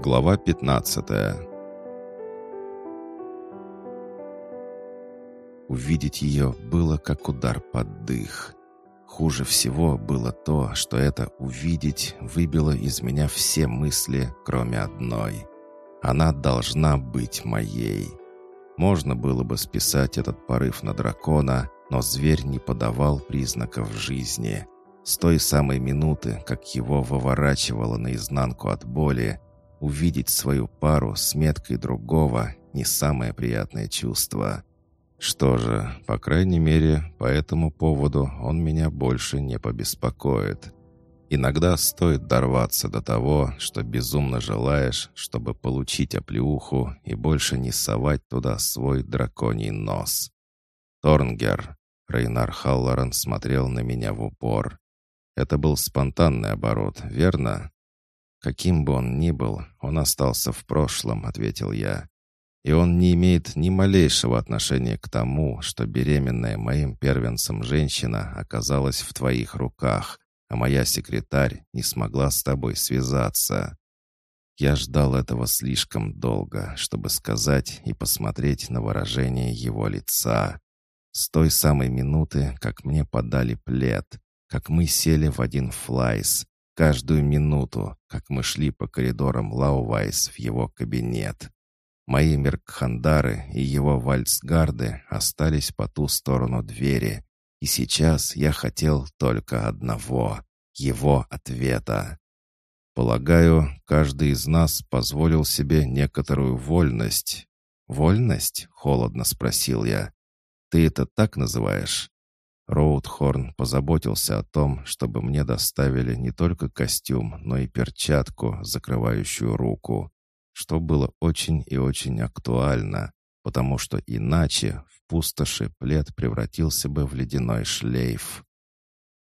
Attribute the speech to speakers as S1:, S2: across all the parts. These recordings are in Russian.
S1: Глава 15 Увидеть ее было как удар под дых. Хуже всего было то, что это «увидеть» выбило из меня все мысли, кроме одной. Она должна быть моей. Можно было бы списать этот порыв на дракона, но зверь не подавал признаков жизни. С той самой минуты, как его выворачивало наизнанку от боли, Увидеть свою пару с меткой другого — не самое приятное чувство. Что же, по крайней мере, по этому поводу он меня больше не побеспокоит. Иногда стоит дорваться до того, что безумно желаешь, чтобы получить оплеуху и больше не совать туда свой драконий нос. «Торнгер», — Рейнар Халлоран смотрел на меня в упор. «Это был спонтанный оборот, верно?» «Каким бы он ни был, он остался в прошлом», — ответил я. «И он не имеет ни малейшего отношения к тому, что беременная моим первенцем женщина оказалась в твоих руках, а моя секретарь не смогла с тобой связаться». Я ждал этого слишком долго, чтобы сказать и посмотреть на выражение его лица. С той самой минуты, как мне подали плед, как мы сели в один флайс, каждую минуту, как мы шли по коридорам Лаувайс в его кабинет. Мои Меркхандары и его вальцгарды остались по ту сторону двери, и сейчас я хотел только одного — его ответа. Полагаю, каждый из нас позволил себе некоторую вольность. «Вольность?» — холодно спросил я. «Ты это так называешь?» Роудхорн позаботился о том, чтобы мне доставили не только костюм, но и перчатку, закрывающую руку, что было очень и очень актуально, потому что иначе в пустоши плед превратился бы в ледяной шлейф.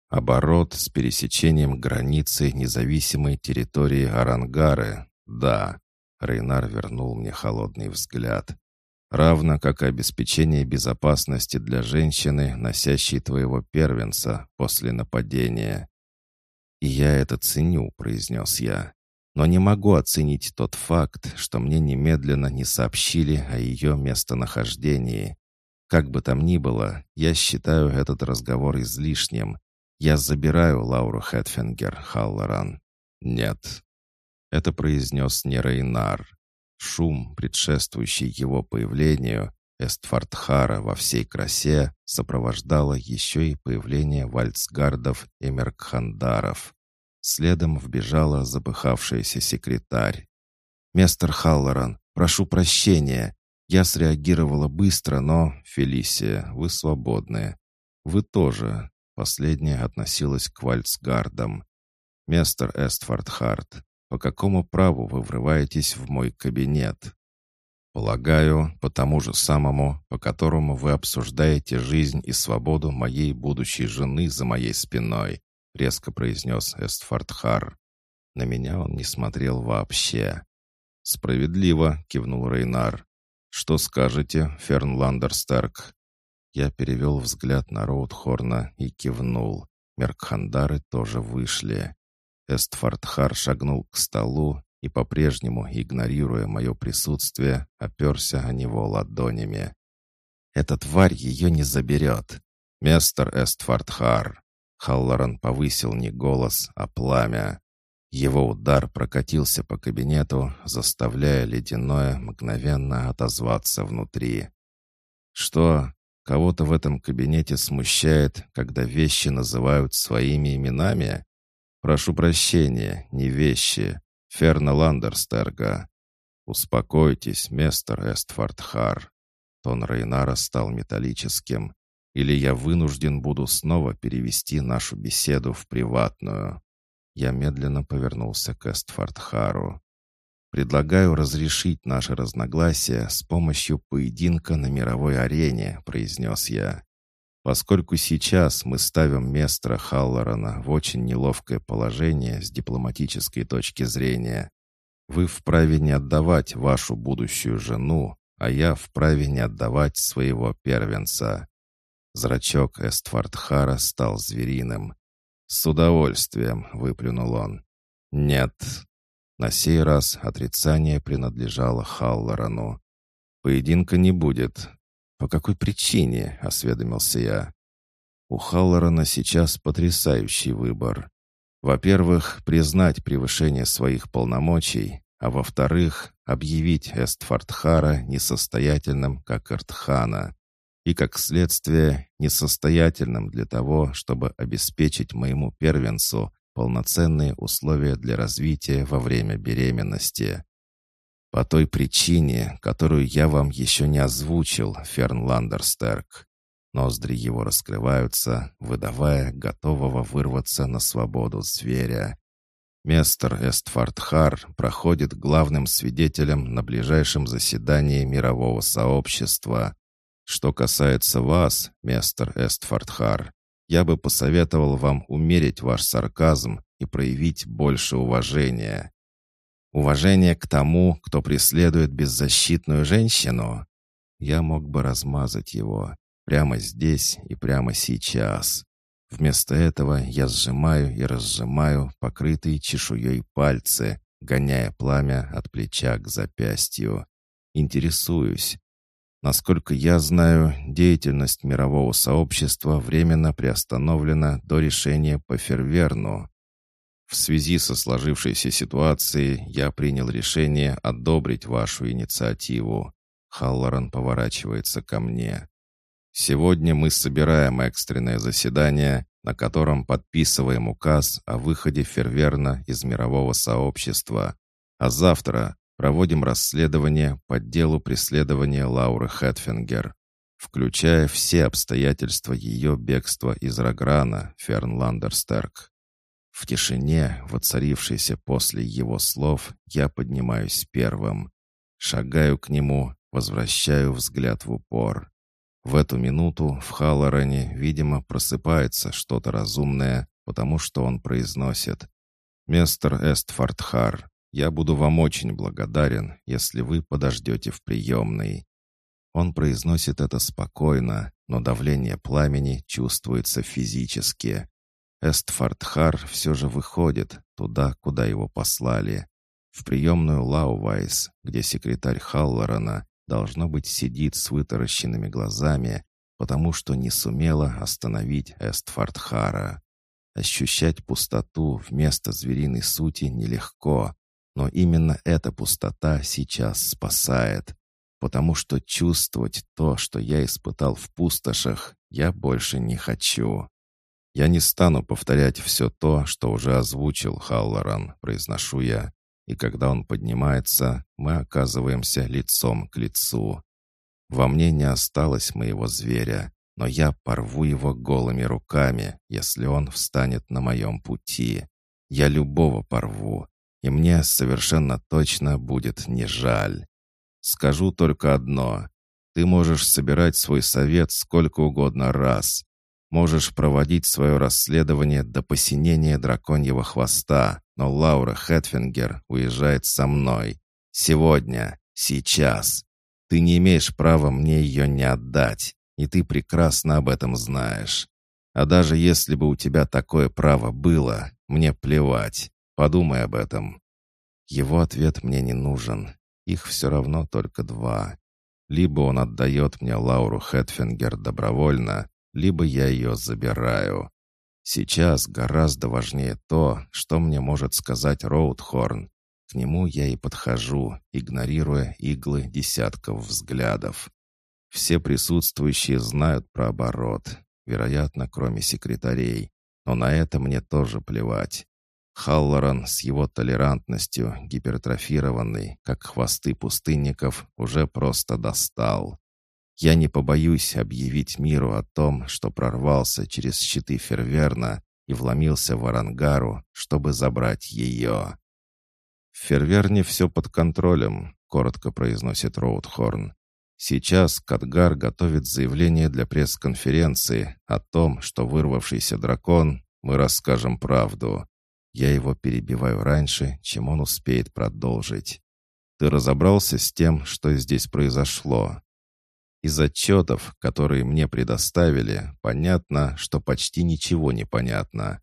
S1: Оборот с пересечением границы независимой территории Арангары, да. Рейнар вернул мне холодный взгляд равно как и обеспечение безопасности для женщины, носящей твоего первенца после нападения. «И я это ценю», — произнес я. «Но не могу оценить тот факт, что мне немедленно не сообщили о ее местонахождении. Как бы там ни было, я считаю этот разговор излишним. Я забираю Лауру Хэтфингер, Халлоран». «Нет». Это произнес не Рейнар. Шум, предшествующий его появлению, Эстфортхара во всей красе сопровождало еще и появление вальцгардов и меркхандаров. Следом вбежала запыхавшаяся секретарь. «Мистер Халлоран, прошу прощения. Я среагировала быстро, но, Фелисия, вы свободны. Вы тоже». Последняя относилась к вальцгардам. «Мистер Эстфордхарт, по какому праву вы врываетесь в мой кабинет? Полагаю, по тому же самому, по которому вы обсуждаете жизнь и свободу моей будущей жены за моей спиной, резко произнес Эстфордхар. На меня он не смотрел вообще. «Справедливо», — кивнул Рейнар. «Что скажете, Ферн Ландерстерк?» Я перевел взгляд на Роудхорна и кивнул. Меркхандары тоже вышли. Эстфордхар шагнул к столу и, по-прежнему, игнорируя мое присутствие, оперся о него ладонями. «Эта тварь ее не заберет!» «Мистер Эстфордхар!» Халлоран повысил не голос, а пламя. Его удар прокатился по кабинету, заставляя ледяное мгновенно отозваться внутри. «Что? Кого-то в этом кабинете смущает, когда вещи называют своими именами?» «Прошу прощения, не вещи. Ферна Ландерстерга». «Успокойтесь, мистер Эстфордхар». Тон Рейнара стал металлическим. «Или я вынужден буду снова перевести нашу беседу в приватную». Я медленно повернулся к Эстфордхару. «Предлагаю разрешить наши разногласия с помощью поединка на мировой арене», — произнес я. Поскольку сейчас мы ставим Местра Халлорана в очень неловкое положение с дипломатической точки зрения, вы вправе не отдавать вашу будущую жену, а я вправе не отдавать своего первенца». Зрачок Эстфордхара стал звериным. «С удовольствием», — выплюнул он. «Нет». На сей раз отрицание принадлежало Халлорану. «Поединка не будет». «По какой причине?» — осведомился я. У Халлорана сейчас потрясающий выбор. Во-первых, признать превышение своих полномочий, а во-вторых, объявить Эстфордхара несостоятельным, как Эртхана, и, как следствие, несостоятельным для того, чтобы обеспечить моему первенцу полноценные условия для развития во время беременности. По той причине, которую я вам еще не озвучил, Ферн Ландерстерк. Ноздри его раскрываются, выдавая готового вырваться на свободу зверя. Мистер Эстфордхар проходит главным свидетелем на ближайшем заседании мирового сообщества. Что касается вас, мистер Эстфордхар, я бы посоветовал вам умерить ваш сарказм и проявить больше уважения. Уважение к тому, кто преследует беззащитную женщину? Я мог бы размазать его прямо здесь и прямо сейчас. Вместо этого я сжимаю и разжимаю покрытые чешуей пальцы, гоняя пламя от плеча к запястью. Интересуюсь, Насколько я знаю, деятельность мирового сообщества временно приостановлена до решения по Ферверну. В связи со сложившейся ситуацией я принял решение одобрить вашу инициативу. Халлоран поворачивается ко мне. Сегодня мы собираем экстренное заседание, на котором подписываем указ о выходе Ферверна из мирового сообщества. А завтра Проводим расследование по делу преследования Лауры Хэтфингер, включая все обстоятельства ее бегства из Раграна, Ферн Ландерстерк. В тишине, воцарившейся после его слов, я поднимаюсь первым. Шагаю к нему, возвращаю взгляд в упор. В эту минуту в Халлорене, видимо, просыпается что-то разумное, потому что он произносит «Мистер Эстфордхар, я буду вам очень благодарен, если вы подождете в приемной». Он произносит это спокойно, но давление пламени чувствуется физически. Эстфордхар все же выходит туда, куда его послали. В приемную Лаувайс, где секретарь Халлорана, должно быть, сидит с вытаращенными глазами, потому что не сумела остановить Эстфордхара. Ощущать пустоту вместо звериной сути нелегко, но именно эта пустота сейчас спасает, потому что чувствовать то, что я испытал в пустошах, я больше не хочу. Я не стану повторять все то, что уже озвучил Халлоран, произношу я, и когда он поднимается, мы оказываемся лицом к лицу. Во мне не осталось моего зверя, но я порву его голыми руками, если он встанет на моем пути. Я любого порву, и мне совершенно точно будет не жаль. Скажу только одно. Ты можешь собирать свой совет сколько угодно раз. Можешь проводить свое расследование до посинения драконьего хвоста, но Лаура Хэтфингер уезжает со мной. Сегодня, сейчас. Ты не имеешь права мне ее не отдать, и ты прекрасно об этом знаешь. А даже если бы у тебя такое право было, мне плевать. Подумай об этом». Его ответ мне не нужен. Их все равно только два. Либо он отдает мне Лауру Хэтфингер добровольно, либо я ее забираю. Сейчас гораздо важнее то, что мне может сказать Роудхорн. К нему я и подхожу, игнорируя иглы десятков взглядов. Все присутствующие знают про оборот, вероятно, кроме секретарей. Но на это мне тоже плевать. Халлоран с его толерантностью, гипертрофированный, как хвосты пустынников, уже просто достал. Я не побоюсь объявить миру о том, что прорвался через щиты Ферверна и вломился в Арангару, чтобы забрать ее. «В Ферверне все под контролем», — коротко произносит Роудхорн. «Сейчас Кадгар готовит заявление для пресс-конференции о том, что вырвавшийся дракон, мы расскажем правду, я его перебиваю раньше, чем он успеет продолжить. Ты разобрался с тем, что здесь произошло? Из отчетов, которые мне предоставили, понятно, что почти ничего не понятно.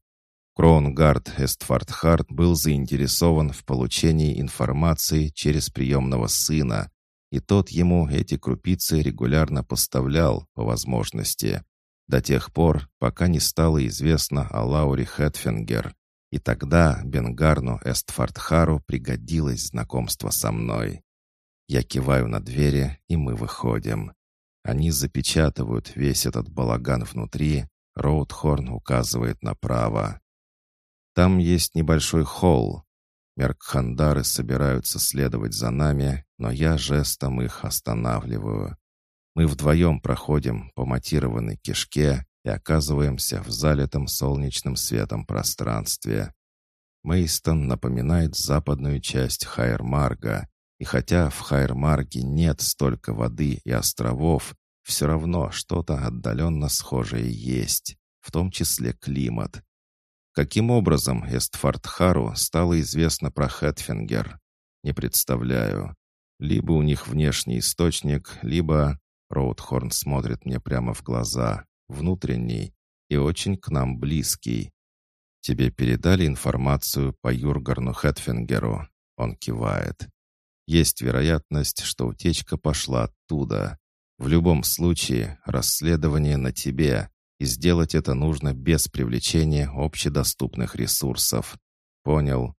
S1: Кроунгард Эстфардхарт был заинтересован в получении информации через приемного сына, и тот ему эти крупицы регулярно поставлял по возможности, до тех пор, пока не стало известно о Лауре Хэтфингер. И тогда Бенгарну Эстфардхару пригодилось знакомство со мной. Я киваю на двери, и мы выходим. Они запечатывают весь этот балаган внутри, Роудхорн указывает направо. Там есть небольшой холл. Меркхандары собираются следовать за нами, но я жестом их останавливаю. Мы вдвоем проходим по матированной кишке и оказываемся в залитом солнечным светом пространстве. Мейстон напоминает западную часть Хайермарга, и хотя в Хайермарге нет столько воды и островов, все равно что-то отдаленно схожее есть, в том числе климат. Каким образом Эстфардхару стало известно про Хэтфингер? Не представляю. Либо у них внешний источник, либо... Роудхорн смотрит мне прямо в глаза. Внутренний и очень к нам близкий. Тебе передали информацию по Юргарну Хэтфингеру? Он кивает. Есть вероятность, что утечка пошла оттуда. В любом случае, расследование на тебе, и сделать это нужно без привлечения общедоступных ресурсов. Понял?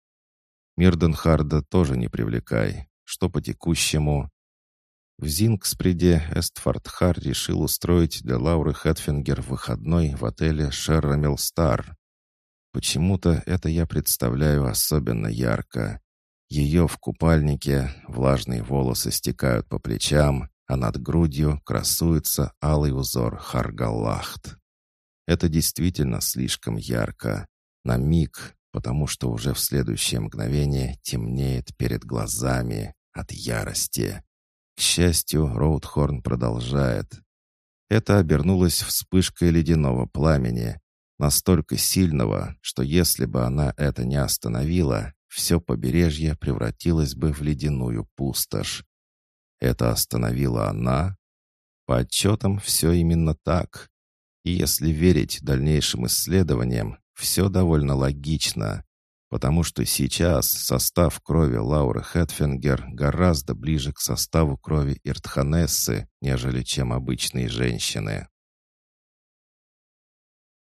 S1: Мирденхарда тоже не привлекай. Что по текущему? В Зингспреде Эстфордхар решил устроить для Лауры Хэтфингер выходной в отеле Шеррамел Стар. Почему-то это я представляю особенно ярко. Ее в купальнике, влажные волосы стекают по плечам, а над грудью красуется алый узор Харгалахт. Это действительно слишком ярко. На миг, потому что уже в следующее мгновение темнеет перед глазами от ярости. К счастью, Роудхорн продолжает. Это обернулось вспышкой ледяного пламени, настолько сильного, что если бы она это не остановила, все побережье превратилось бы в ледяную пустошь. Это остановила она? По отчетам все именно так. И если верить дальнейшим исследованиям, все довольно логично, потому что сейчас состав крови Лауры Хэтфингер гораздо ближе к составу крови Иртханессы, нежели чем обычные женщины.